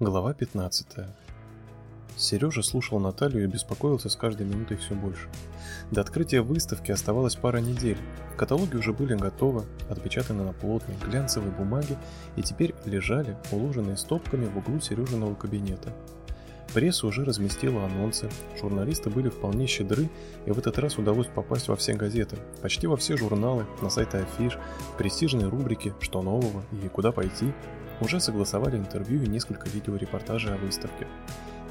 Глава 15. Сережа слушал Наталью и беспокоился с каждой минутой все больше. До открытия выставки оставалось пара недель. Каталоги уже были готовы, отпечатаны на плотной глянцевой бумаге и теперь лежали, уложенные стопками в углу Сережиного кабинета. Пресса уже разместила анонсы, журналисты были вполне щедры, и в этот раз удалось попасть во все газеты, почти во все журналы, на сайты афиш, престижные рубрики «Что нового» и «Куда пойти», уже согласовали интервью и несколько видеорепортажей о выставке.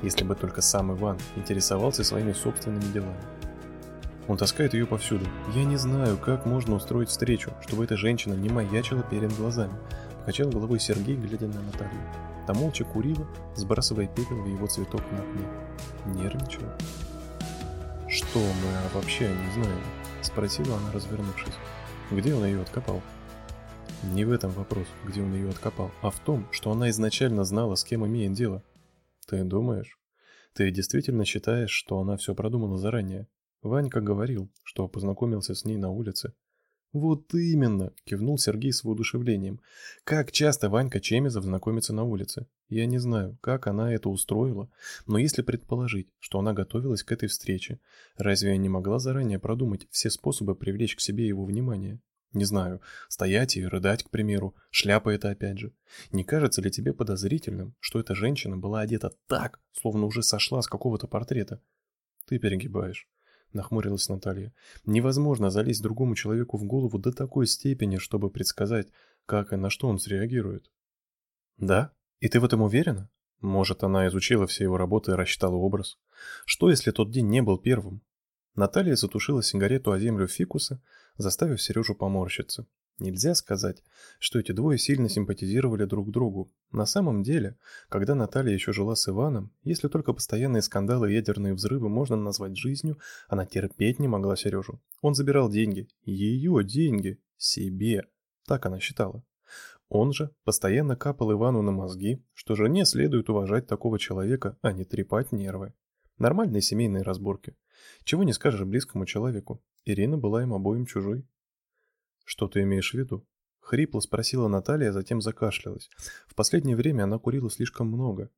Если бы только сам Иван интересовался своими собственными делами. Он таскает ее повсюду. Я не знаю, как можно устроить встречу, чтобы эта женщина не маячила перед глазами. Покачал головой Сергей, глядя на Наталью. Та молча курила, сбрасывая пепел в его цветок на окне. Нервничала. «Что мы вообще не знаем?» – спросила она, развернувшись. «Где он ее откопал?» Не в этом вопрос, где он ее откопал, а в том, что она изначально знала, с кем имеет дело. Ты думаешь? Ты действительно считаешь, что она все продумала заранее? Ванька говорил, что познакомился с ней на улице. Вот именно, кивнул Сергей с воодушевлением. Как часто Ванька Чемизов знакомится на улице? Я не знаю, как она это устроила, но если предположить, что она готовилась к этой встрече, разве я не могла заранее продумать все способы привлечь к себе его внимание? Не знаю, стоять и рыдать, к примеру, шляпа это опять же. Не кажется ли тебе подозрительным, что эта женщина была одета так, словно уже сошла с какого-то портрета? Ты перегибаешь, нахмурилась Наталья. Невозможно залезть другому человеку в голову до такой степени, чтобы предсказать, как и на что он среагирует. Да? И ты в этом уверена? Может, она изучила все его работы и рассчитала образ? Что, если тот день не был первым? Наталья затушила сигарету о землю фикуса, заставив Сережу поморщиться. Нельзя сказать, что эти двое сильно симпатизировали друг другу. На самом деле, когда Наталья еще жила с Иваном, если только постоянные скандалы и ядерные взрывы можно назвать жизнью, она терпеть не могла Сережу. Он забирал деньги, ее деньги, себе, так она считала. Он же постоянно капал Ивану на мозги, что жене следует уважать такого человека, а не трепать нервы. Нормальные семейные разборки. Чего не скажешь близкому человеку. Ирина была им обоим чужой. Что ты имеешь в виду? Хрипло спросила Наталья, а затем закашлялась. В последнее время она курила слишком много.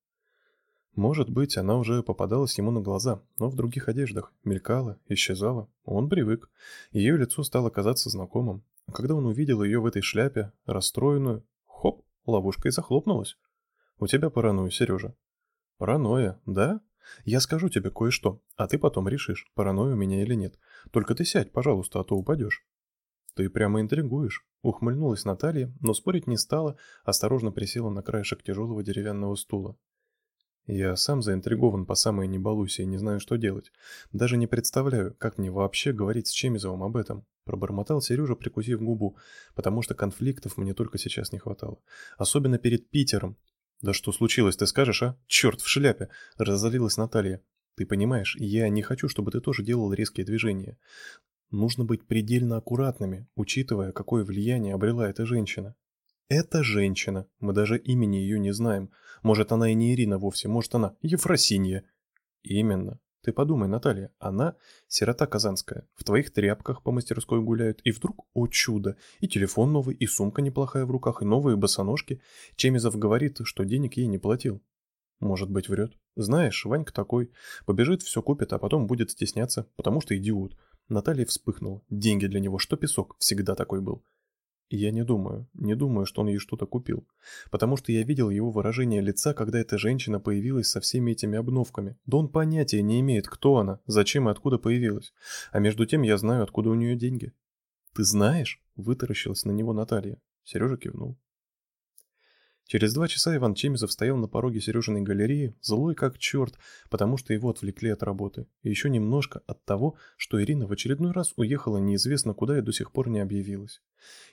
Может быть, она уже попадалась ему на глаза, но в других одеждах, мелькала, исчезала. Он привык. Ее лицо стало казаться знакомым. Когда он увидел ее в этой шляпе, расстроенную, хоп, ловушка и захлопнулась. У тебя паранойя, Сережа. Паранойя, да? Я скажу тебе кое-что, а ты потом решишь, паранойя у меня или нет. Только ты сядь, пожалуйста, а то упадешь. Ты прямо интригуешь, ухмыльнулась Наталья, но спорить не стала, осторожно присела на краешек тяжелого деревянного стула. Я сам заинтригован по самой не балуйся и не знаю, что делать. Даже не представляю, как мне вообще говорить с Чемизовым об этом. Пробормотал Сережа, прикусив губу, потому что конфликтов мне только сейчас не хватало. Особенно перед Питером, «Да что случилось, ты скажешь, а? Черт, в шляпе!» – разозлилась Наталья. «Ты понимаешь, я не хочу, чтобы ты тоже делал резкие движения. Нужно быть предельно аккуратными, учитывая, какое влияние обрела эта женщина». «Это женщина. Мы даже имени ее не знаем. Может, она и не Ирина вовсе, может, она Ефросинья». «Именно. Ты подумай, Наталья, она сирота казанская, в твоих тряпках по мастерской гуляет, и вдруг, о чудо, и телефон новый, и сумка неплохая в руках, и новые босоножки. Чемизов говорит, что денег ей не платил. Может быть, врет. Знаешь, Ванька такой, побежит, все купит, а потом будет стесняться, потому что идиот. Наталья вспыхнула. Деньги для него, что песок, всегда такой был. Я не думаю, не думаю, что он ей что-то купил. Потому что я видел его выражение лица, когда эта женщина появилась со всеми этими обновками. Да он понятия не имеет, кто она, зачем и откуда появилась. А между тем я знаю, откуда у нее деньги. «Ты знаешь?» – вытаращилась на него Наталья. Сережа кивнул. Через два часа Иван Чемизов стоял на пороге Сережиной галереи, злой как черт, потому что его отвлекли от работы. И еще немножко от того, что Ирина в очередной раз уехала неизвестно куда и до сих пор не объявилась.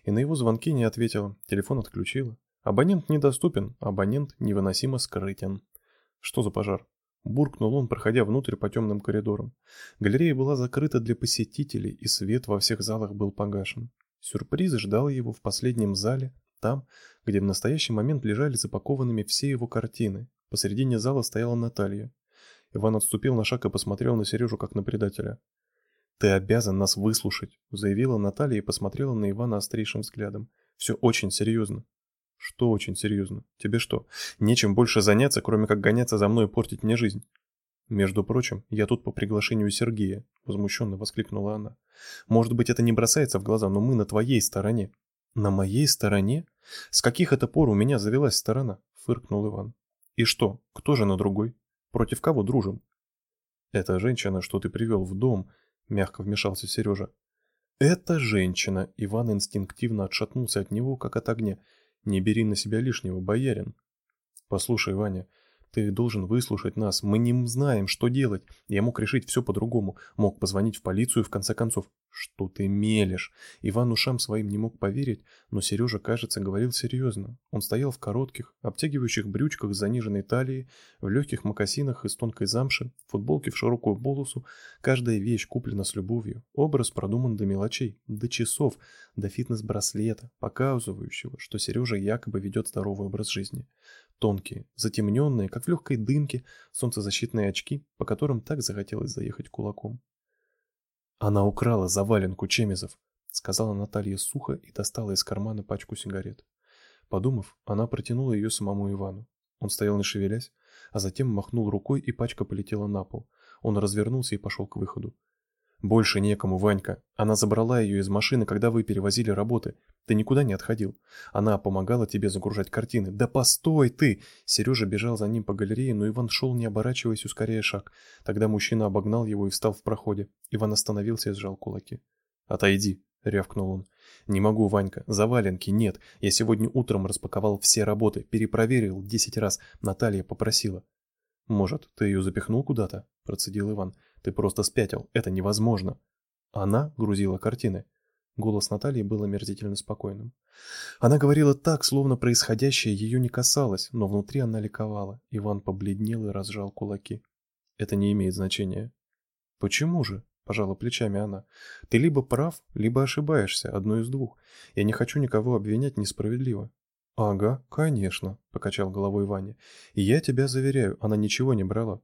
И на его звонки не ответила, телефон отключила. Абонент недоступен, абонент невыносимо скрытен. Что за пожар? Буркнул он, проходя внутрь по темным коридорам. Галерея была закрыта для посетителей, и свет во всех залах был погашен. Сюрприз ждал его в последнем зале, там, где в настоящий момент лежали запакованными все его картины. Посередине зала стояла Наталья. Иван отступил на шаг и посмотрел на Сережу как на предателя. «Ты обязан нас выслушать», — заявила Наталья и посмотрела на Ивана острейшим взглядом. «Все очень серьезно». Что очень серьезно? Тебе что, нечем больше заняться, кроме как гоняться за мной и портить мне жизнь? Между прочим, я тут по приглашению Сергея, возмущенно воскликнула она. Может быть, это не бросается в глаза, но мы на твоей стороне. На моей стороне? С каких это пор у меня завелась сторона? фыркнул Иван. И что? Кто же на другой? Против кого дружим? Эта женщина, что ты привел в дом, мягко вмешался Сережа. Эта женщина, Иван инстинктивно отшатнулся от него, как от огня. Не бери на себя лишнего, боярин. Послушай, Ваня, ты должен выслушать нас. Мы не знаем, что делать. Я мог решить все по-другому. Мог позвонить в полицию в конце концов. Что ты мелешь? Иван ушам своим не мог поверить, но Сережа, кажется, говорил серьезно. Он стоял в коротких, обтягивающих брючках с заниженной талией, в легких мокасинах из тонкой замши, футболке в широкую полосу. Каждая вещь куплена с любовью. Образ продуман до мелочей, до часов, до фитнес-браслета, показывающего, что Сережа якобы ведет здоровый образ жизни. Тонкие, затемненные, как в легкой дымке, солнцезащитные очки, по которым так захотелось заехать кулаком. «Она украла заваленку Чемизов», — сказала Наталья сухо и достала из кармана пачку сигарет. Подумав, она протянула ее самому Ивану. Он стоял не шевелясь, а затем махнул рукой, и пачка полетела на пол. Он развернулся и пошел к выходу. Больше некому, Ванька. Она забрала ее из машины, когда вы перевозили работы. Ты никуда не отходил. Она помогала тебе загружать картины. Да постой ты! Сережа бежал за ним по галерее, но Иван шел, не оборачиваясь, ускоряя шаг. Тогда мужчина обогнал его и встал в проходе. Иван остановился и сжал кулаки. Отойди, рявкнул он. Не могу, Ванька. Заваленки нет. Я сегодня утром распаковал все работы, перепроверил десять раз. Наталья попросила. Может, ты ее запихнул куда-то? процедил Иван. Ты просто спятил. Это невозможно. Она грузила картины. Голос Натальи был омерзительно спокойным. Она говорила так, словно происходящее ее не касалось, но внутри она ликовала. Иван побледнел и разжал кулаки. Это не имеет значения. Почему же? пожала плечами она. Ты либо прав, либо ошибаешься, одно из двух. Я не хочу никого обвинять несправедливо. Ага, конечно, покачал головой Ваня. И я тебя заверяю, она ничего не брала.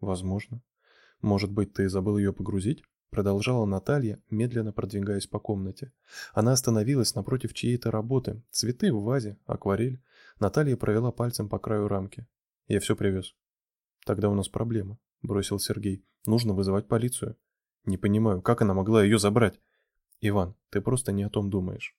Возможно. Может быть, ты забыл ее погрузить? Продолжала Наталья, медленно продвигаясь по комнате. Она остановилась напротив чьей-то работы. Цветы в вазе, акварель. Наталья провела пальцем по краю рамки. Я все привез. Тогда у нас проблема, бросил Сергей. Нужно вызывать полицию. Не понимаю, как она могла ее забрать? Иван, ты просто не о том думаешь.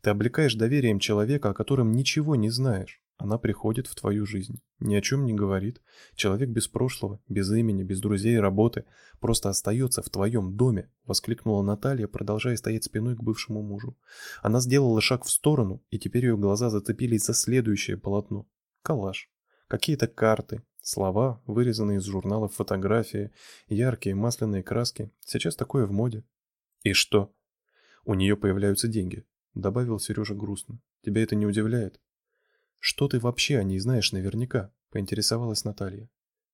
Ты облекаешь доверием человека, о котором ничего не знаешь. Она приходит в твою жизнь, ни о чем не говорит. Человек без прошлого, без имени, без друзей и работы просто остается в твоем доме, воскликнула Наталья, продолжая стоять спиной к бывшему мужу. Она сделала шаг в сторону, и теперь ее глаза зацепились за следующее полотно. Коллаж. Какие-то карты, слова, вырезанные из журналов фотографии, яркие масляные краски. Сейчас такое в моде. И что? У нее появляются деньги, добавил Сережа грустно. Тебя это не удивляет? Что ты вообще о ней знаешь наверняка? поинтересовалась Наталья.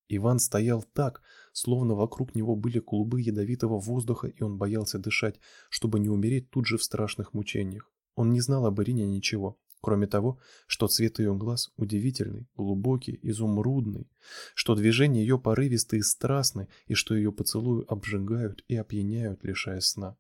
Иван стоял так, словно вокруг него были клубы ядовитого воздуха, и он боялся дышать, чтобы не умереть тут же в страшных мучениях. Он не знал об Ирине ничего, кроме того, что цвет ее глаз удивительный, глубокий, изумрудный, что движения ее порывисты и страстны, и что ее поцелуи обжигают и опьяняют, лишая сна.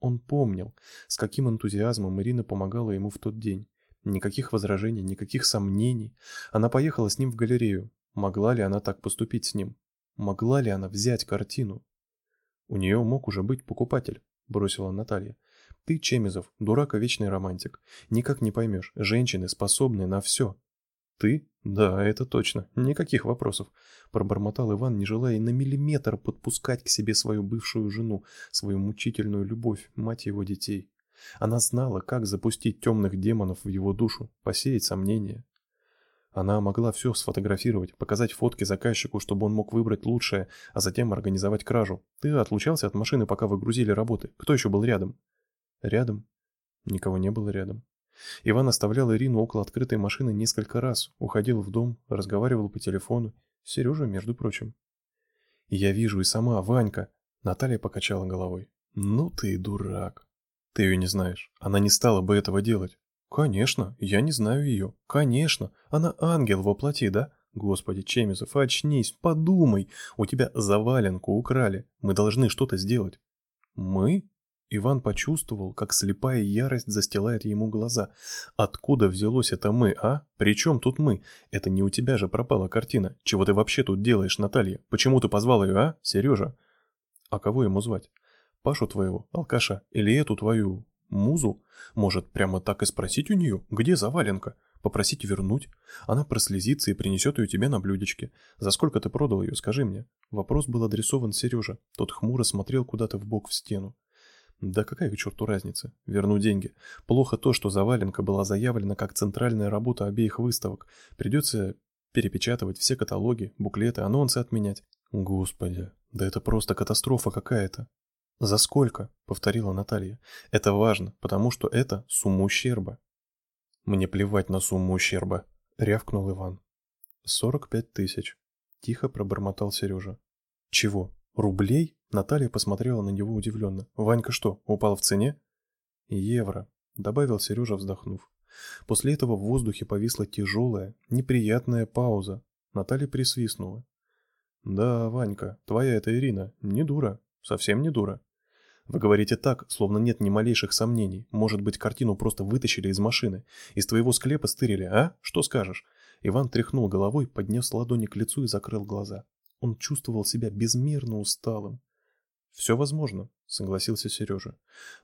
Он помнил, с каким энтузиазмом Ирина помогала ему в тот день, Никаких возражений, никаких сомнений. Она поехала с ним в галерею. Могла ли она так поступить с ним? Могла ли она взять картину? У нее мог уже быть покупатель, бросила Наталья. Ты, Чемизов, дурак и вечный романтик. Никак не поймешь, женщины способны на все. Ты? Да, это точно. Никаких вопросов, пробормотал Иван, не желая и на миллиметр подпускать к себе свою бывшую жену, свою мучительную любовь, мать его детей. Она знала, как запустить темных демонов в его душу, посеять сомнения. Она могла все сфотографировать, показать фотки заказчику, чтобы он мог выбрать лучшее, а затем организовать кражу. Ты отлучался от машины, пока вы грузили работы. Кто еще был рядом? Рядом? Никого не было рядом. Иван оставлял Ирину около открытой машины несколько раз, уходил в дом, разговаривал по телефону. Сережа, между прочим. Я вижу и сама, Ванька. Наталья покачала головой. Ну ты дурак. Ты ее не знаешь. Она не стала бы этого делать. Конечно, я не знаю ее. Конечно, она ангел во плоти, да? Господи, Чемизов, очнись, подумай. У тебя заваленку украли. Мы должны что-то сделать. Мы? Иван почувствовал, как слепая ярость застилает ему глаза. «Откуда взялось это мы, а? При чем тут мы? Это не у тебя же пропала картина. Чего ты вообще тут делаешь, Наталья? Почему ты позвал ее, а, Сережа?» «А кого ему звать? Пашу твоего, алкаша, или эту твою музу? Может, прямо так и спросить у нее, где заваленка? Попросить вернуть? Она прослезится и принесет ее тебе на блюдечке. За сколько ты продал ее, скажи мне?» Вопрос был адресован Сереже. Тот хмуро смотрел куда-то в бок в стену. Да какая к черту разница? Верну деньги. Плохо то, что заваленка была заявлена как центральная работа обеих выставок. Придется перепечатывать все каталоги, буклеты, анонсы отменять. Господи, да это просто катастрофа какая-то. За сколько? Повторила Наталья. Это важно, потому что это сумма ущерба. Мне плевать на сумму ущерба, рявкнул Иван. Сорок пять тысяч. Тихо пробормотал Сережа. Чего? Рублей? Наталья посмотрела на него удивленно. «Ванька что, упал в цене?» «Евро», — добавил Сережа, вздохнув. После этого в воздухе повисла тяжелая, неприятная пауза. Наталья присвистнула. «Да, Ванька, твоя эта Ирина, не дура, совсем не дура. Вы говорите так, словно нет ни малейших сомнений. Может быть, картину просто вытащили из машины. Из твоего склепа стырили, а? Что скажешь?» Иван тряхнул головой, поднес ладони к лицу и закрыл глаза. Он чувствовал себя безмерно усталым. «Все возможно», — согласился Сережа.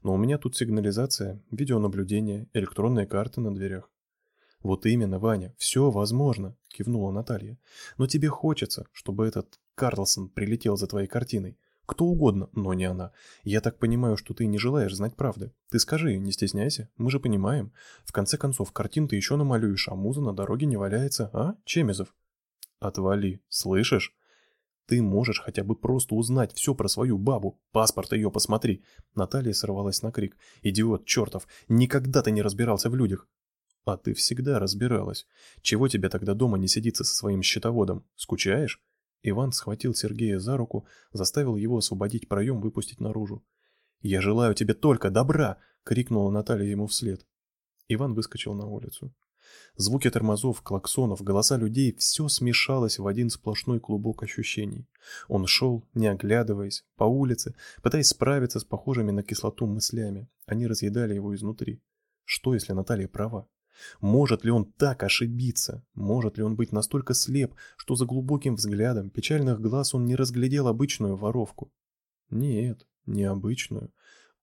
«Но у меня тут сигнализация, видеонаблюдение, электронные карты на дверях». «Вот именно, Ваня, все возможно», — кивнула Наталья. «Но тебе хочется, чтобы этот Карлсон прилетел за твоей картиной. Кто угодно, но не она. Я так понимаю, что ты не желаешь знать правды. Ты скажи, не стесняйся, мы же понимаем. В конце концов, картин ты еще намалюешь, а муза на дороге не валяется, а, Чемезов?» «Отвали, слышишь?» Ты можешь хотя бы просто узнать все про свою бабу. Паспорт ее посмотри. Наталья сорвалась на крик. Идиот чертов, никогда ты не разбирался в людях. А ты всегда разбиралась. Чего тебе тогда дома не сидится со своим счетоводом? Скучаешь? Иван схватил Сергея за руку, заставил его освободить проем, выпустить наружу. «Я желаю тебе только добра!» — крикнула Наталья ему вслед. Иван выскочил на улицу. Звуки тормозов, клаксонов, голоса людей – все смешалось в один сплошной клубок ощущений. Он шел, не оглядываясь, по улице, пытаясь справиться с похожими на кислоту мыслями. Они разъедали его изнутри. Что, если Наталья права? Может ли он так ошибиться? Может ли он быть настолько слеп, что за глубоким взглядом печальных глаз он не разглядел обычную воровку? Нет, не обычную,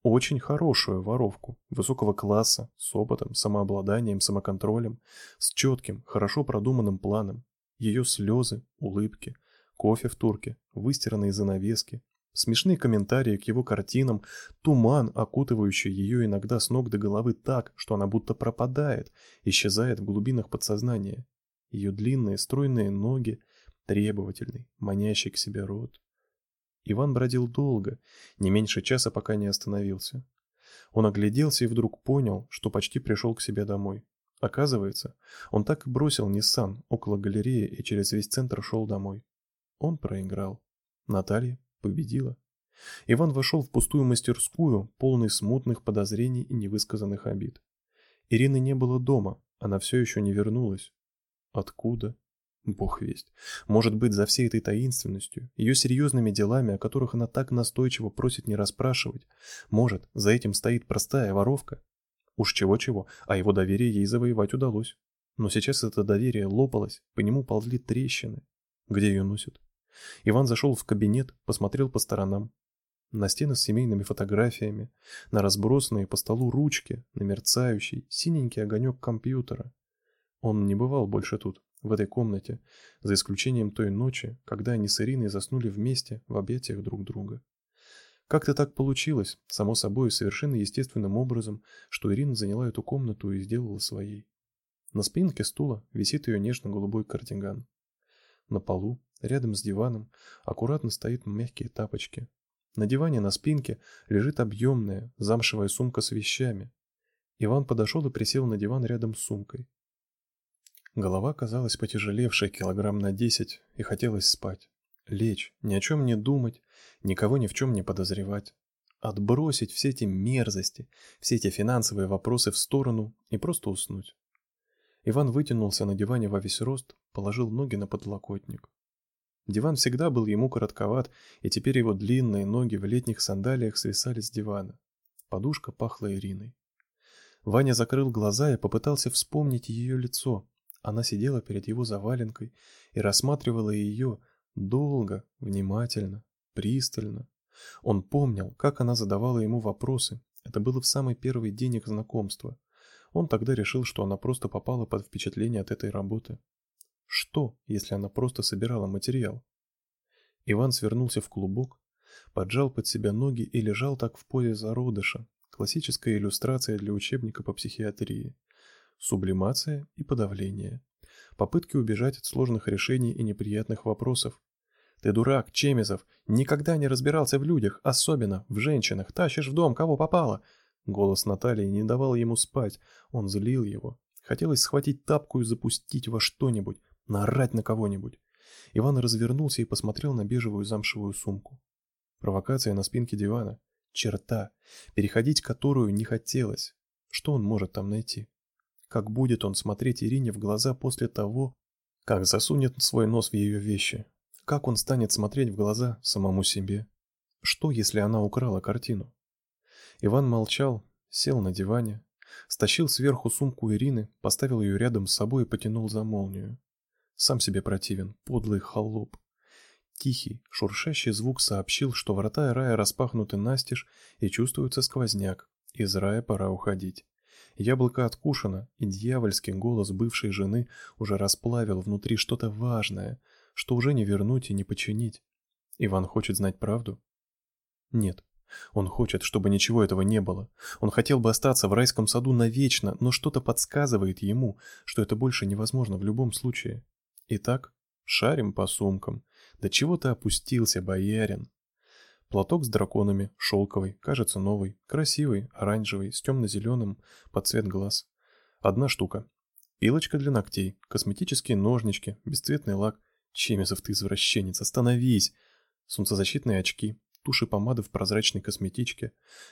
очень хорошую воровку, высокого класса, с опытом, самообладанием, самоконтролем, с четким, хорошо продуманным планом. Ее слезы, улыбки, кофе в турке, выстиранные занавески, смешные комментарии к его картинам, туман, окутывающий ее иногда с ног до головы так, что она будто пропадает, исчезает в глубинах подсознания. Ее длинные стройные ноги, требовательный, манящий к себе рот, Иван бродил долго, не меньше часа, пока не остановился. Он огляделся и вдруг понял, что почти пришел к себе домой. Оказывается, он так и бросил Ниссан около галереи и через весь центр шел домой. Он проиграл. Наталья победила. Иван вошел в пустую мастерскую, полный смутных подозрений и невысказанных обид. Ирины не было дома, она все еще не вернулась. Откуда? Бог весть. Может быть, за всей этой таинственностью, ее серьезными делами, о которых она так настойчиво просит не расспрашивать, может, за этим стоит простая воровка? Уж чего-чего, а его доверие ей завоевать удалось. Но сейчас это доверие лопалось, по нему ползли трещины. Где ее носят? Иван зашел в кабинет, посмотрел по сторонам. На стены с семейными фотографиями, на разбросанные по столу ручки, на мерцающий, синенький огонек компьютера. Он не бывал больше тут, в этой комнате, за исключением той ночи, когда они с Ириной заснули вместе в объятиях друг друга. Как-то так получилось, само собой, совершенно естественным образом, что Ирина заняла эту комнату и сделала своей. На спинке стула висит ее нежно-голубой кардиган. На полу, рядом с диваном, аккуратно стоят мягкие тапочки. На диване на спинке лежит объемная, замшевая сумка с вещами. Иван подошел и присел на диван рядом с сумкой. Голова казалась потяжелевшей килограмм на десять, и хотелось спать. Лечь, ни о чем не думать, никого ни в чем не подозревать. Отбросить все эти мерзости, все эти финансовые вопросы в сторону и просто уснуть. Иван вытянулся на диване во весь рост, положил ноги на подлокотник. Диван всегда был ему коротковат, и теперь его длинные ноги в летних сандалиях свисали с дивана. Подушка пахла Ириной. Ваня закрыл глаза и попытался вспомнить ее лицо. Она сидела перед его заваленкой и рассматривала ее долго, внимательно, пристально. Он помнил, как она задавала ему вопросы. Это было в самый первый день их знакомства. Он тогда решил, что она просто попала под впечатление от этой работы. Что, если она просто собирала материал? Иван свернулся в клубок, поджал под себя ноги и лежал так в позе зародыша. Классическая иллюстрация для учебника по психиатрии. Сублимация и подавление. Попытки убежать от сложных решений и неприятных вопросов. Ты дурак, Чемизов, никогда не разбирался в людях, особенно в женщинах. Тащишь в дом, кого попало. Голос Натальи не давал ему спать, он злил его. Хотелось схватить тапку и запустить во что-нибудь, наорать на кого-нибудь. Иван развернулся и посмотрел на бежевую замшевую сумку. Провокация на спинке дивана. Черта, переходить которую не хотелось. Что он может там найти? Как будет он смотреть Ирине в глаза после того, как засунет свой нос в ее вещи? Как он станет смотреть в глаза самому себе? Что, если она украла картину? Иван молчал, сел на диване, стащил сверху сумку Ирины, поставил ее рядом с собой и потянул за молнию. Сам себе противен, подлый холоп. Тихий, шуршащий звук сообщил, что врата рая распахнуты настежь и чувствуется сквозняк. Из рая пора уходить. Яблоко откушено, и дьявольский голос бывшей жены уже расплавил внутри что-то важное, что уже не вернуть и не починить. Иван хочет знать правду? Нет. Он хочет, чтобы ничего этого не было. Он хотел бы остаться в райском саду навечно, но что-то подсказывает ему, что это больше невозможно в любом случае. Итак, шарим по сумкам. Да чего ты опустился, боярин? Платок с драконами, шелковый, кажется новый, красивый, оранжевый, с темно-зеленым, под цвет глаз. Одна штука. Пилочка для ногтей, косметические ножнички, бесцветный лак, Чемисов ты извращенец, остановись! Солнцезащитные очки, туши помады в прозрачной косметичке,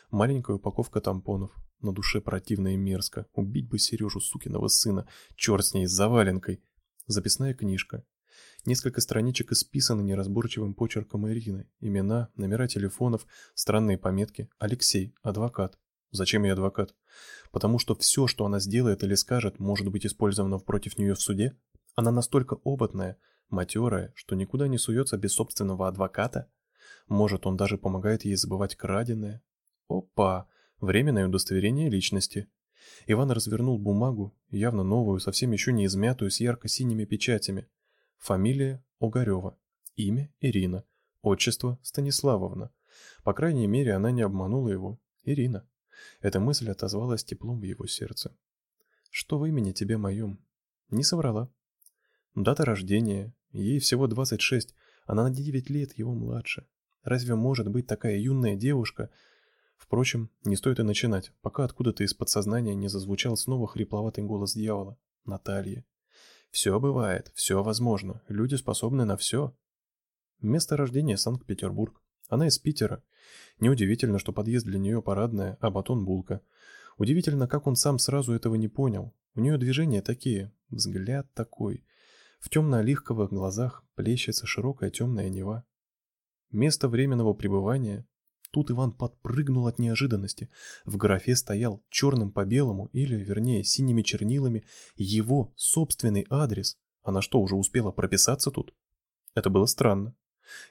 маленькая упаковка тампонов. На душе противно и мерзко. Убить бы Сережу, сукиного сына, черт с ней, с заваленкой. Записная книжка. Несколько страничек исписаны неразборчивым почерком Ирины. Имена, номера телефонов, странные пометки. Алексей, адвокат. Зачем ей адвокат? Потому что все, что она сделает или скажет, может быть использовано против нее в суде? Она настолько опытная, матерая, что никуда не суется без собственного адвоката? Может, он даже помогает ей забывать краденое? Опа, временное удостоверение личности. Иван развернул бумагу, явно новую, совсем еще не измятую, с ярко-синими печатями. Фамилия Огарева, имя Ирина, отчество Станиславовна. По крайней мере, она не обманула его. Ирина. Эта мысль отозвалась теплом в его сердце. Что в имени тебе моем? Не соврала. Дата рождения, Ей всего 26, она на 9 лет его младше. Разве может быть такая юная девушка? Впрочем, не стоит и начинать, пока откуда-то из подсознания не зазвучал снова хрипловатый голос дьявола. Наталья. Все бывает, все возможно, люди способны на все. Место рождения Санкт-Петербург. Она из Питера. Неудивительно, что подъезд для нее парадная, а батон булка. Удивительно, как он сам сразу этого не понял. У нее движения такие, взгляд такой – в темно-оливковых глазах плещется широкая темная нева. Место временного пребывания. Тут Иван подпрыгнул от неожиданности. В графе стоял черным по белому, или, вернее, синими чернилами, его собственный адрес. Она что, уже успела прописаться тут? Это было странно.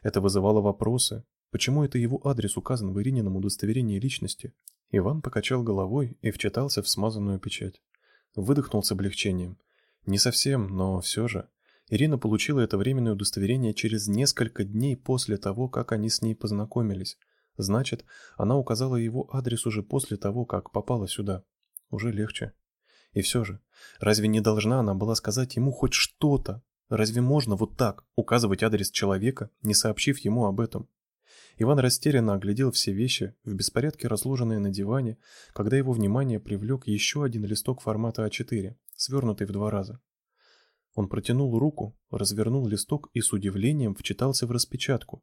Это вызывало вопросы. Почему это его адрес указан в Иринином удостоверении личности? Иван покачал головой и вчитался в смазанную печать. Выдохнул с облегчением. Не совсем, но все же. Ирина получила это временное удостоверение через несколько дней после того, как они с ней познакомились. Значит, она указала его адрес уже после того, как попала сюда. Уже легче. И все же, разве не должна она была сказать ему хоть что-то? Разве можно вот так указывать адрес человека, не сообщив ему об этом? Иван растерянно оглядел все вещи, в беспорядке разложенные на диване, когда его внимание привлек еще один листок формата А4, свернутый в два раза. Он протянул руку, развернул листок и с удивлением вчитался в распечатку.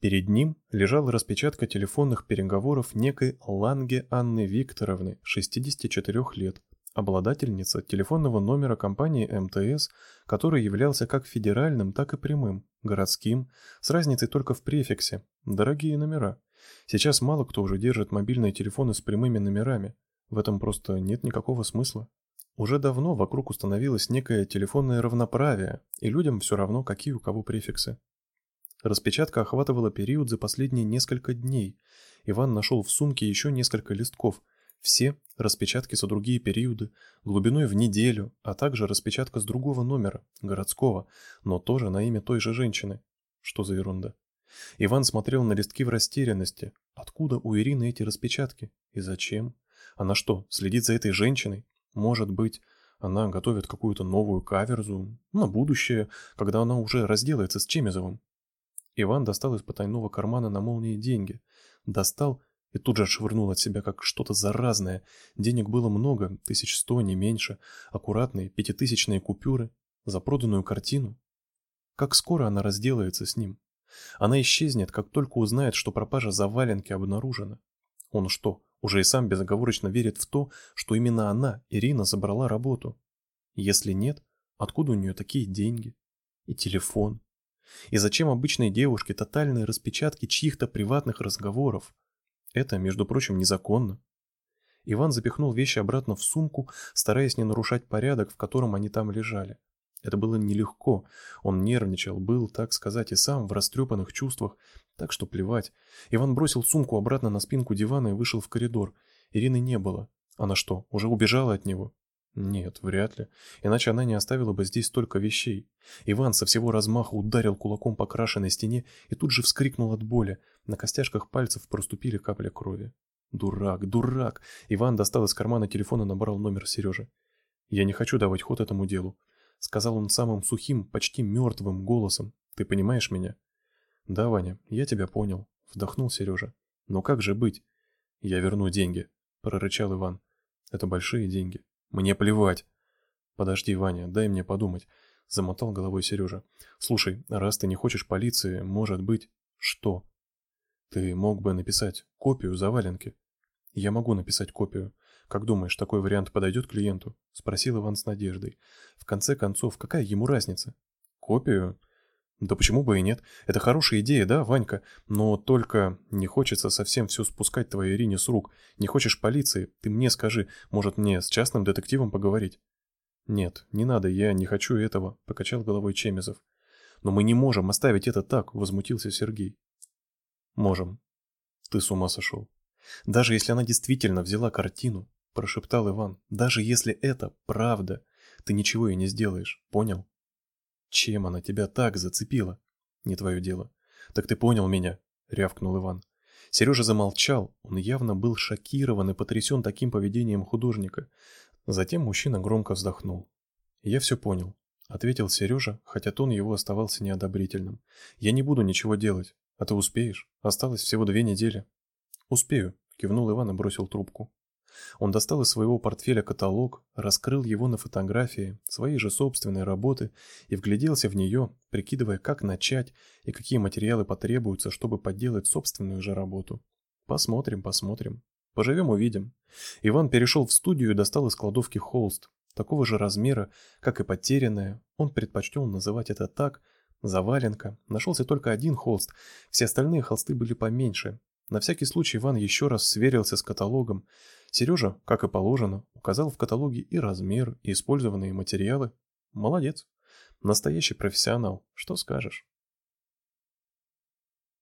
Перед ним лежала распечатка телефонных переговоров некой Ланге Анны Викторовны, 64 лет, обладательница телефонного номера компании МТС, который являлся как федеральным, так и прямым, городским, с разницей только в префиксе. Дорогие номера. Сейчас мало кто уже держит мобильные телефоны с прямыми номерами. В этом просто нет никакого смысла. Уже давно вокруг установилось некое телефонное равноправие, и людям все равно, какие у кого префиксы. Распечатка охватывала период за последние несколько дней. Иван нашел в сумке еще несколько листков. Все распечатки за другие периоды, глубиной в неделю, а также распечатка с другого номера, городского, но тоже на имя той же женщины. Что за ерунда? Иван смотрел на листки в растерянности. Откуда у Ирины эти распечатки? И зачем? Она что, следит за этой женщиной? Может быть, она готовит какую-то новую каверзу на будущее, когда она уже разделается с Чемизовым. Иван достал из потайного кармана на молнии деньги. Достал и тут же отшвырнул от себя как что-то заразное. Денег было много, тысяч сто, не меньше. Аккуратные пятитысячные купюры за проданную картину. Как скоро она разделается с ним? Она исчезнет, как только узнает, что пропажа заваленки обнаружена. Он что, уже и сам безоговорочно верит в то, что именно она, Ирина, забрала работу? Если нет, откуда у нее такие деньги? И телефон? И зачем обычной девушке тотальные распечатки чьих-то приватных разговоров? Это, между прочим, незаконно. Иван запихнул вещи обратно в сумку, стараясь не нарушать порядок, в котором они там лежали. Это было нелегко. Он нервничал, был, так сказать, и сам в растрепанных чувствах, так что плевать. Иван бросил сумку обратно на спинку дивана и вышел в коридор. Ирины не было. Она что, уже убежала от него? Нет, вряд ли. Иначе она не оставила бы здесь столько вещей. Иван со всего размаха ударил кулаком по крашенной стене и тут же вскрикнул от боли. На костяшках пальцев проступили капли крови. Дурак, дурак. Иван достал из кармана телефона и набрал номер Сережи. Я не хочу давать ход этому делу сказал он самым сухим, почти мертвым голосом. Ты понимаешь меня? Да, Ваня, я тебя понял, вздохнул Сережа. Но как же быть? Я верну деньги, прорычал Иван. Это большие деньги. Мне плевать. Подожди, Ваня, дай мне подумать, замотал головой Сережа. Слушай, раз ты не хочешь полиции, может быть, что? Ты мог бы написать копию заваленки. Я могу написать копию, «Как думаешь, такой вариант подойдет клиенту?» — спросил Иван с надеждой. «В конце концов, какая ему разница?» «Копию?» «Да почему бы и нет? Это хорошая идея, да, Ванька? Но только не хочется совсем все спускать твоей Ирине с рук. Не хочешь полиции? Ты мне скажи, может мне с частным детективом поговорить?» «Нет, не надо, я не хочу этого», — покачал головой Чемизов. «Но мы не можем оставить это так», — возмутился Сергей. «Можем. Ты с ума сошел. Даже если она действительно взяла картину, прошептал Иван. Даже если это правда, ты ничего и не сделаешь, понял? Чем она тебя так зацепила? Не твое дело. Так ты понял меня, рявкнул Иван. Сережа замолчал, он явно был шокирован и потрясен таким поведением художника. Затем мужчина громко вздохнул. «Я все понял», — ответил Сережа, хотя тон его оставался неодобрительным. «Я не буду ничего делать, а ты успеешь? Осталось всего две недели». «Успею», — кивнул Иван и бросил трубку. Он достал из своего портфеля каталог, раскрыл его на фотографии своей же собственной работы и вгляделся в нее, прикидывая, как начать и какие материалы потребуются, чтобы подделать собственную же работу. Посмотрим, посмотрим. Поживем, увидим. Иван перешел в студию и достал из кладовки холст, такого же размера, как и потерянная. Он предпочтел называть это так, заваленка. Нашелся только один холст, все остальные холсты были поменьше. На всякий случай Иван еще раз сверился с каталогом. Сережа, как и положено, указал в каталоге и размер, и использованные материалы. Молодец. Настоящий профессионал, что скажешь.